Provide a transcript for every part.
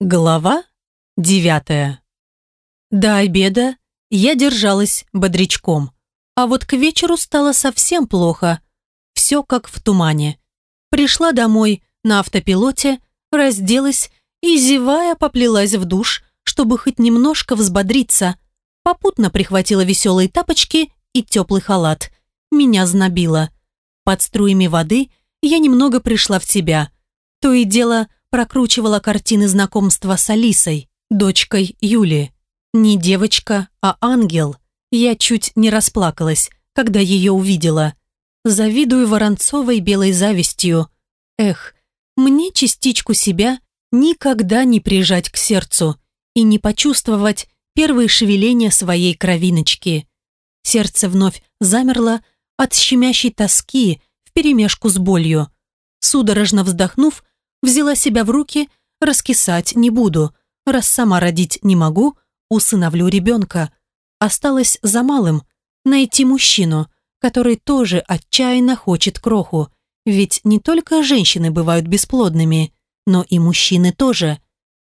Глава девятая. До обеда я держалась бодрячком, а вот к вечеру стало совсем плохо. Все как в тумане. Пришла домой на автопилоте, разделась и, зевая, поплелась в душ, чтобы хоть немножко взбодриться. Попутно прихватила веселые тапочки и теплый халат. Меня знобило. Под струями воды я немного пришла в себя. То и дело – прокручивала картины знакомства с Алисой, дочкой Юли. Не девочка, а ангел. Я чуть не расплакалась, когда ее увидела. Завидую Воронцовой белой завистью. Эх, мне частичку себя никогда не прижать к сердцу и не почувствовать первые шевеления своей кровиночки. Сердце вновь замерло от щемящей тоски вперемешку с болью. Судорожно вздохнув, Взяла себя в руки, раскисать не буду. Раз сама родить не могу, усыновлю ребенка. Осталось за малым – найти мужчину, который тоже отчаянно хочет кроху. Ведь не только женщины бывают бесплодными, но и мужчины тоже.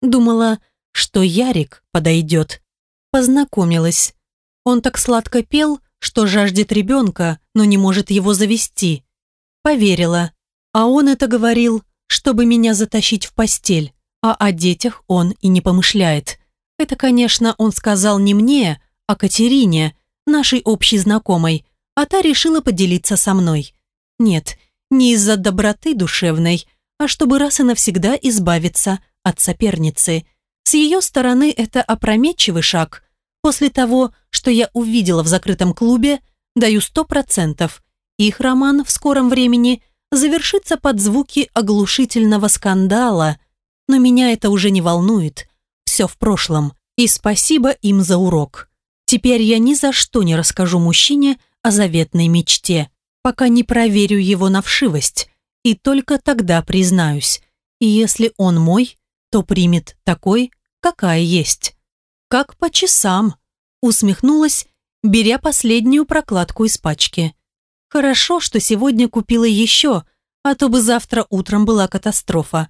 Думала, что Ярик подойдет. Познакомилась. Он так сладко пел, что жаждет ребенка, но не может его завести. Поверила. А он это говорил чтобы меня затащить в постель, а о детях он и не помышляет. Это, конечно, он сказал не мне, а Катерине, нашей общей знакомой, а та решила поделиться со мной. Нет, не из-за доброты душевной, а чтобы раз и навсегда избавиться от соперницы. С ее стороны это опрометчивый шаг. После того, что я увидела в закрытом клубе, даю сто процентов. Их роман в скором времени завершится под звуки оглушительного скандала, но меня это уже не волнует. Все в прошлом. И спасибо им за урок. Теперь я ни за что не расскажу мужчине о заветной мечте, пока не проверю его на вшивость. И только тогда признаюсь. И если он мой, то примет такой, какая есть. Как по часам, усмехнулась, беря последнюю прокладку из пачки. Хорошо, что сегодня купила еще, а то бы завтра утром была катастрофа.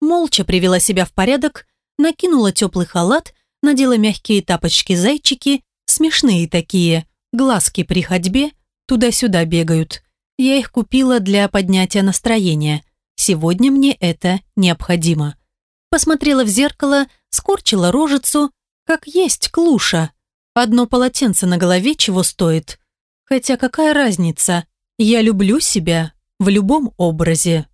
Молча привела себя в порядок, накинула теплый халат, надела мягкие тапочки-зайчики, смешные такие, глазки при ходьбе, туда-сюда бегают. Я их купила для поднятия настроения. Сегодня мне это необходимо. Посмотрела в зеркало, скорчила рожицу, как есть клуша. Одно полотенце на голове чего стоит – Хотя какая разница? Я люблю себя в любом образе.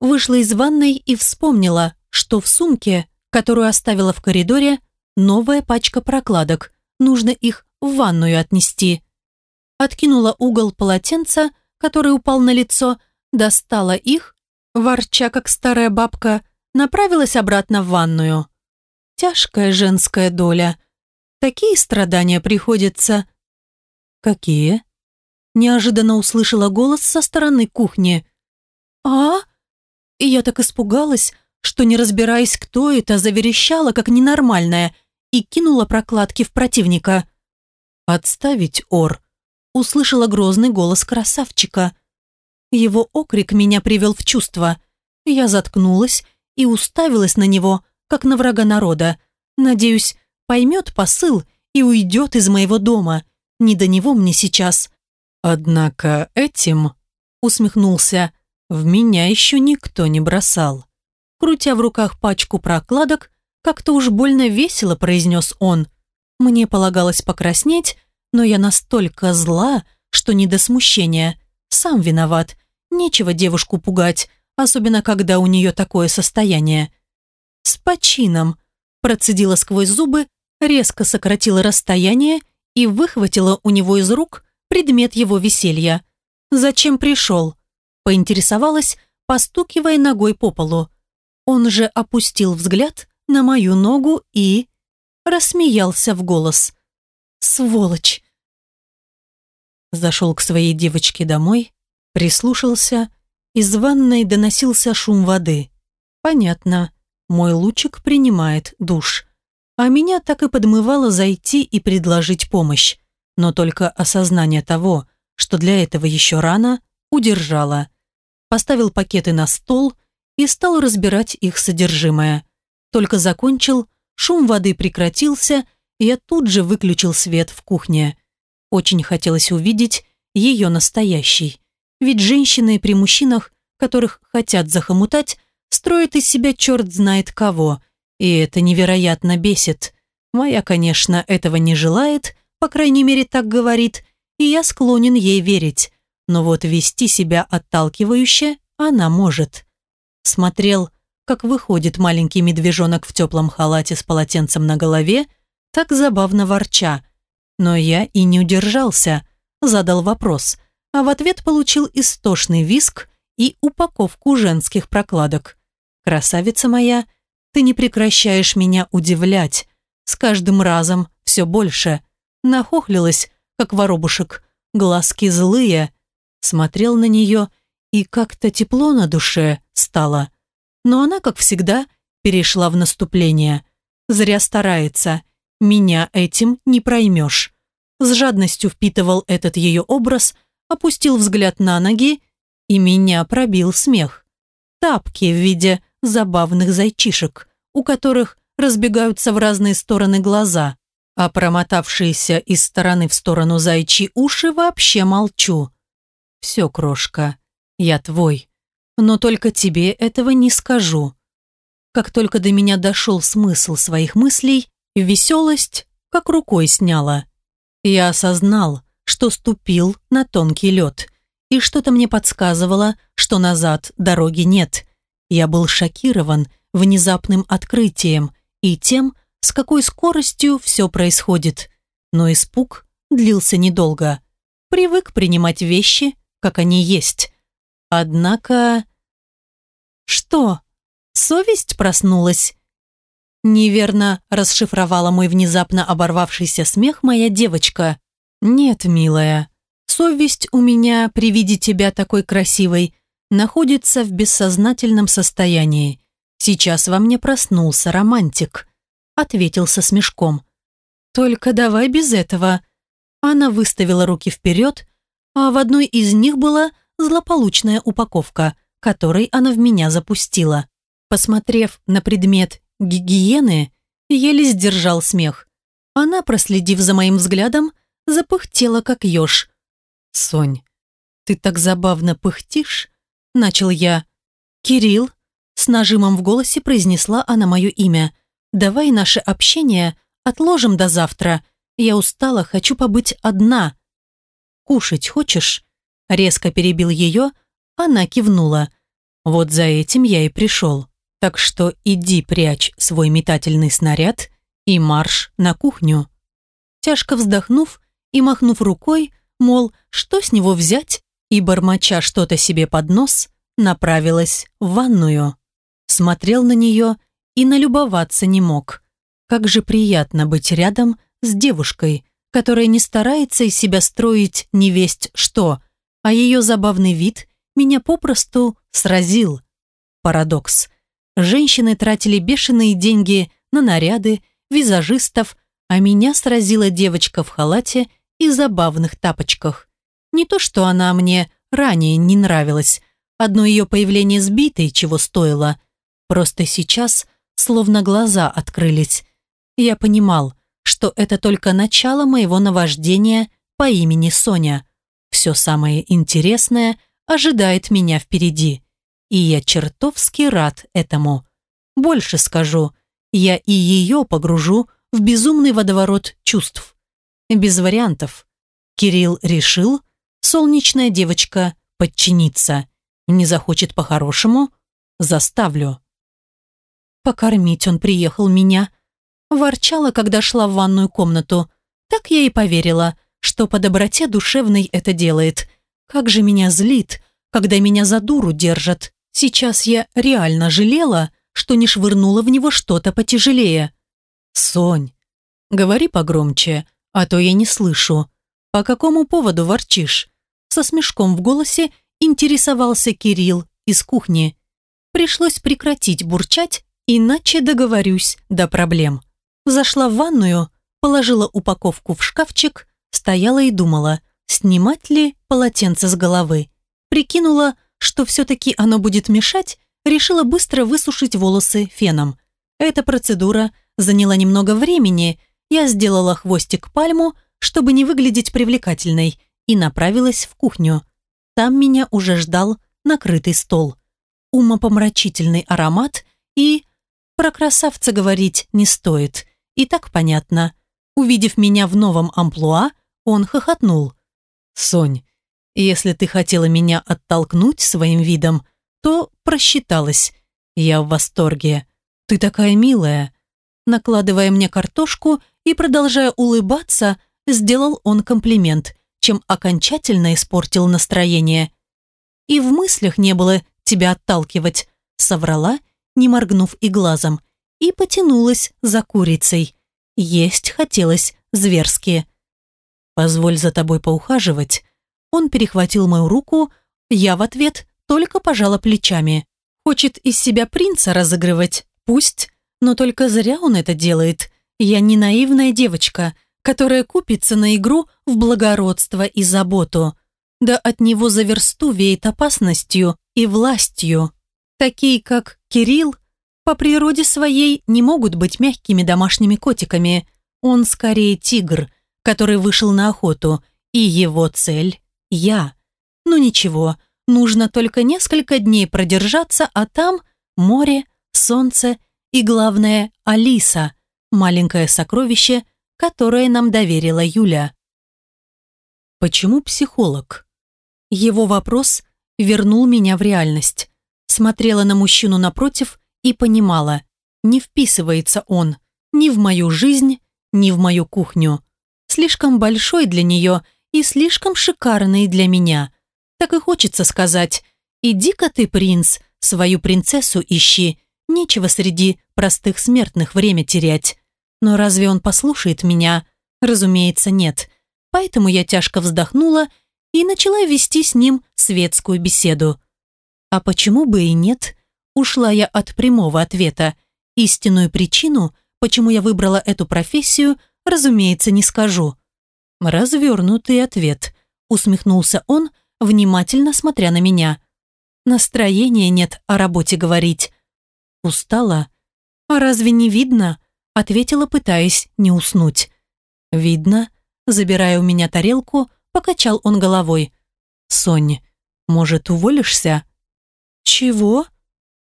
Вышла из ванной и вспомнила, что в сумке, которую оставила в коридоре, новая пачка прокладок. Нужно их в ванную отнести. Откинула угол полотенца, который упал на лицо, достала их, ворча как старая бабка, направилась обратно в ванную. Тяжкая женская доля. Такие страдания приходится. Какие? Неожиданно услышала голос со стороны кухни. «А?» И я так испугалась, что, не разбираясь, кто это, заверещала, как ненормальная, и кинула прокладки в противника. «Отставить, Ор!» услышала грозный голос красавчика. Его окрик меня привел в чувство. Я заткнулась и уставилась на него, как на врага народа. Надеюсь, поймет посыл и уйдет из моего дома. Не до него мне сейчас. Однако этим, усмехнулся, в меня еще никто не бросал. Крутя в руках пачку прокладок, как-то уж больно весело произнес он. Мне полагалось покраснеть, но я настолько зла, что не до смущения. Сам виноват. Нечего девушку пугать, особенно когда у нее такое состояние. С почином. Процедила сквозь зубы, резко сократила расстояние и выхватила у него из рук предмет его веселья. «Зачем пришел?» Поинтересовалась, постукивая ногой по полу. Он же опустил взгляд на мою ногу и... рассмеялся в голос. «Сволочь!» Зашел к своей девочке домой, прислушался, из ванной доносился шум воды. Понятно, мой лучик принимает душ. А меня так и подмывало зайти и предложить помощь но только осознание того, что для этого еще рано, удержало. Поставил пакеты на стол и стал разбирать их содержимое. Только закончил, шум воды прекратился, и я тут же выключил свет в кухне. Очень хотелось увидеть ее настоящий. Ведь женщины при мужчинах, которых хотят захомутать, строят из себя черт знает кого. И это невероятно бесит. Моя, конечно, этого не желает, по крайней мере так говорит, и я склонен ей верить. Но вот вести себя отталкивающе она может. Смотрел как выходит маленький медвежонок в теплом халате с полотенцем на голове, так забавно ворча. Но я и не удержался, задал вопрос, а в ответ получил истошный виск и упаковку женских прокладок. «Красавица моя, ты не прекращаешь меня удивлять. С каждым разом все больше». Нахохлилась, как воробушек, глазки злые. Смотрел на нее, и как-то тепло на душе стало но она, как всегда, перешла в наступление. Зря старается. Меня этим не проймешь. С жадностью впитывал этот ее образ, опустил взгляд на ноги, и меня пробил смех. Тапки в виде забавных зайчишек, у которых разбегаются в разные стороны глаза, а промотавшиеся из стороны в сторону зайчи уши вообще молчу. «Все, крошка, я твой», но только тебе этого не скажу. Как только до меня дошел смысл своих мыслей, веселость как рукой сняла. Я осознал, что ступил на тонкий лед, и что-то мне подсказывало, что назад дороги нет. Я был шокирован внезапным открытием и тем, с какой скоростью все происходит. Но испуг длился недолго. Привык принимать вещи, как они есть. Однако... Что? Совесть проснулась? Неверно расшифровала мой внезапно оборвавшийся смех моя девочка. Нет, милая, совесть у меня при виде тебя такой красивой находится в бессознательном состоянии. Сейчас во мне проснулся романтик. Ответил со смешком. Только давай без этого. Она выставила руки вперед, а в одной из них была злополучная упаковка, которой она в меня запустила. Посмотрев на предмет гигиены, еле сдержал смех. Она, проследив за моим взглядом, запыхтела, как еж. «Сонь, ты так забавно пыхтишь?» Начал я. «Кирилл?» С нажимом в голосе произнесла она мое имя. «Давай наше общение отложим до завтра. Я устала, хочу побыть одна». «Кушать хочешь?» Резко перебил ее, она кивнула. «Вот за этим я и пришел. Так что иди прячь свой метательный снаряд и марш на кухню». Тяжко вздохнув и махнув рукой, мол, что с него взять, и, бормоча что-то себе под нос, направилась в ванную. Смотрел на нее и налюбоваться не мог. Как же приятно быть рядом с девушкой, которая не старается из себя строить невесть что, а ее забавный вид меня попросту сразил. Парадокс. Женщины тратили бешеные деньги на наряды, визажистов, а меня сразила девочка в халате и забавных тапочках. Не то, что она мне ранее не нравилась, одно ее появление сбитой чего стоило. Просто сейчас словно глаза открылись. Я понимал, что это только начало моего наваждения по имени Соня. Все самое интересное ожидает меня впереди. И я чертовски рад этому. Больше скажу, я и ее погружу в безумный водоворот чувств. Без вариантов. Кирилл решил, солнечная девочка подчинится. Не захочет по-хорошему, заставлю. Покормить он приехал меня. Ворчала, когда шла в ванную комнату. Так я и поверила что по доброте душевной это делает. Как же меня злит, когда меня за дуру держат. Сейчас я реально жалела, что не швырнула в него что-то потяжелее. «Сонь, говори погромче, а то я не слышу. По какому поводу ворчишь?» Со смешком в голосе интересовался Кирилл из кухни. Пришлось прекратить бурчать, иначе договорюсь до проблем. Зашла в ванную, положила упаковку в шкафчик, Стояла и думала, снимать ли полотенце с головы. Прикинула, что все-таки оно будет мешать, решила быстро высушить волосы феном. Эта процедура заняла немного времени, я сделала хвостик пальму, чтобы не выглядеть привлекательной, и направилась в кухню. Там меня уже ждал накрытый стол. Умопомрачительный аромат и... Про красавца говорить не стоит. И так понятно. Увидев меня в новом амплуа, он хохотнул. «Сонь, если ты хотела меня оттолкнуть своим видом, то просчиталась. Я в восторге. Ты такая милая». Накладывая мне картошку и продолжая улыбаться, сделал он комплимент, чем окончательно испортил настроение. «И в мыслях не было тебя отталкивать», соврала, не моргнув и глазом, и потянулась за курицей. Есть хотелось зверски. «Позволь за тобой поухаживать». Он перехватил мою руку, я в ответ только пожала плечами. Хочет из себя принца разыгрывать, пусть, но только зря он это делает. Я не наивная девочка, которая купится на игру в благородство и заботу. Да от него за версту веет опасностью и властью. Такие, как Кирилл, по природе своей не могут быть мягкими домашними котиками. Он скорее тигр, который вышел на охоту, и его цель – я. Ну ничего, нужно только несколько дней продержаться, а там море, солнце и, главное, Алиса, маленькое сокровище, которое нам доверила Юля. Почему психолог? Его вопрос вернул меня в реальность. Смотрела на мужчину напротив и понимала, не вписывается он ни в мою жизнь, ни в мою кухню. Слишком большой для нее и слишком шикарный для меня. Так и хочется сказать, иди-ка ты, принц, свою принцессу ищи, нечего среди простых смертных время терять. Но разве он послушает меня? Разумеется, нет. Поэтому я тяжко вздохнула и начала вести с ним светскую беседу. А почему бы и нет? Ушла я от прямого ответа. Истинную причину, почему я выбрала эту профессию, разумеется, не скажу. Развернутый ответ, усмехнулся он, внимательно смотря на меня. Настроения нет о работе говорить. Устала? А разве не видно? Ответила, пытаясь не уснуть. Видно. Забирая у меня тарелку, покачал он головой. Сонь, может, уволишься? Чего?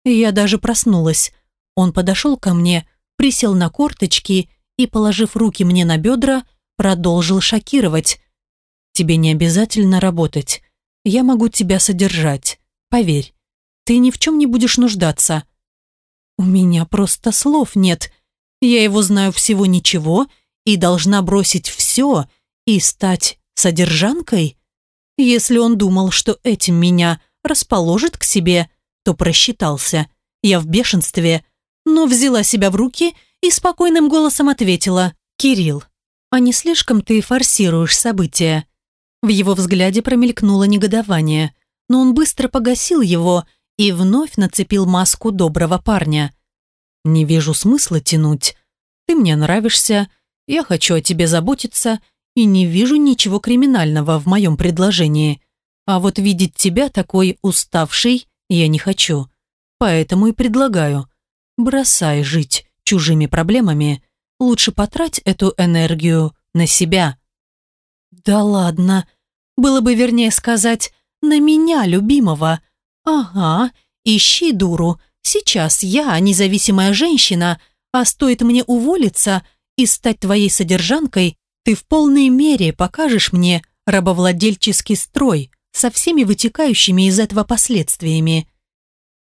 Я даже проснулась. Он подошел ко мне, присел на корточки и, положив руки мне на бедра, продолжил шокировать. «Тебе не обязательно работать. Я могу тебя содержать. Поверь, ты ни в чем не будешь нуждаться». «У меня просто слов нет. Я его знаю всего ничего и должна бросить все и стать содержанкой? Если он думал, что этим меня расположит к себе, то просчитался. Я в бешенстве, но взяла себя в руки и спокойным голосом ответила «Кирилл, а не слишком ты форсируешь события?» В его взгляде промелькнуло негодование, но он быстро погасил его и вновь нацепил маску доброго парня. «Не вижу смысла тянуть. Ты мне нравишься, я хочу о тебе заботиться и не вижу ничего криминального в моем предложении. А вот видеть тебя такой уставший я не хочу. Поэтому и предлагаю. Бросай жить чужими проблемами. Лучше потрать эту энергию на себя. Да ладно. Было бы вернее сказать «на меня, любимого». Ага, ищи дуру. Сейчас я независимая женщина, а стоит мне уволиться и стать твоей содержанкой, ты в полной мере покажешь мне рабовладельческий строй со всеми вытекающими из этого последствиями.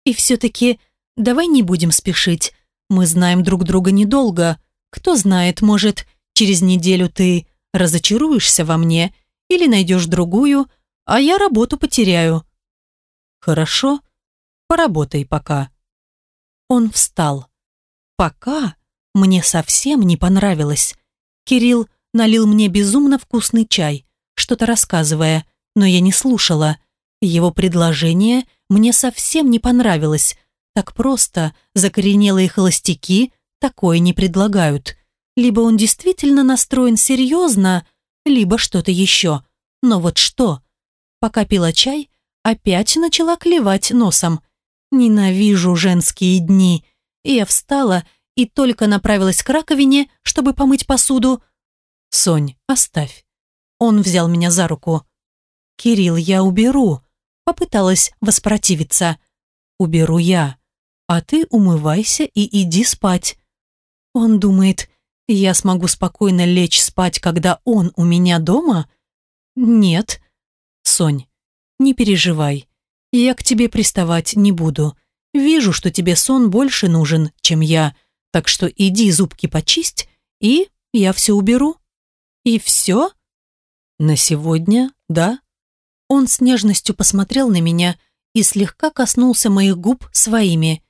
И все-таки давай не будем спешить. Мы знаем друг друга недолго. Кто знает, может, через неделю ты разочаруешься во мне или найдешь другую, а я работу потеряю. Хорошо, поработай пока. Он встал. Пока мне совсем не понравилось. Кирилл налил мне безумно вкусный чай, что-то рассказывая, но я не слушала. Его предложение мне совсем не понравилось. Так просто закоренелые холостяки такое не предлагают. Либо он действительно настроен серьезно, либо что-то еще. Но вот что? Пока пила чай, опять начала клевать носом. Ненавижу женские дни. Я встала и только направилась к раковине, чтобы помыть посуду. «Сонь, оставь». Он взял меня за руку. «Кирилл, я уберу», — попыталась воспротивиться. «Уберу я, а ты умывайся и иди спать». Он думает, я смогу спокойно лечь спать, когда он у меня дома? Нет. Сонь, не переживай. Я к тебе приставать не буду. Вижу, что тебе сон больше нужен, чем я, так что иди зубки почисть, и я все уберу. И все? На сегодня, да? Он с нежностью посмотрел на меня и слегка коснулся моих губ своими.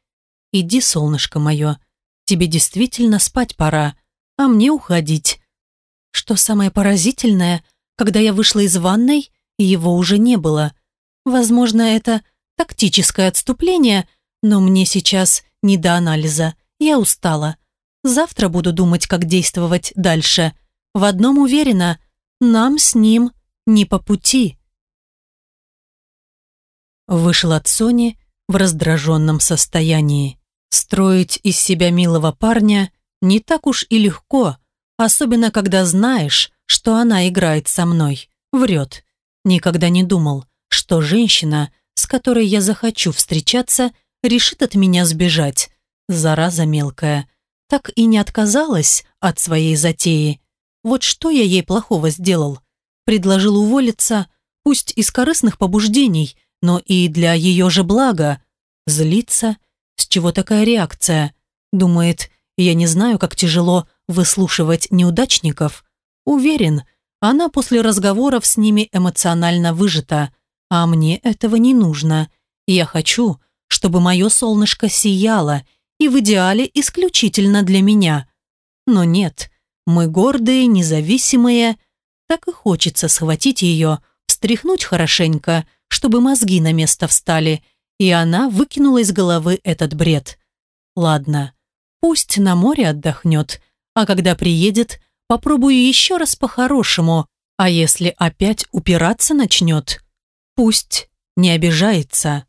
Иди, солнышко мое, тебе действительно спать пора, а мне уходить. Что самое поразительное, когда я вышла из ванной, его уже не было. Возможно, это тактическое отступление, но мне сейчас не до анализа. Я устала. Завтра буду думать, как действовать дальше. В одном уверена, нам с ним не по пути. Вышел от Сони в раздраженном состоянии. Строить из себя милого парня не так уж и легко, особенно когда знаешь, что она играет со мной, врет. Никогда не думал, что женщина, с которой я захочу встречаться, решит от меня сбежать. Зараза мелкая. Так и не отказалась от своей затеи. Вот что я ей плохого сделал? Предложил уволиться, пусть из корыстных побуждений, но и для ее же блага. Злиться? С чего такая реакция? Думает, я не знаю, как тяжело выслушивать неудачников. Уверен, она после разговоров с ними эмоционально выжата, а мне этого не нужно. Я хочу, чтобы мое солнышко сияло, и в идеале исключительно для меня. Но нет, мы гордые, независимые, так и хочется схватить ее, встряхнуть хорошенько, чтобы мозги на место встали, и она выкинула из головы этот бред. Ладно, Пусть на море отдохнет, а когда приедет, попробую еще раз по-хорошему, а если опять упираться начнет, пусть не обижается.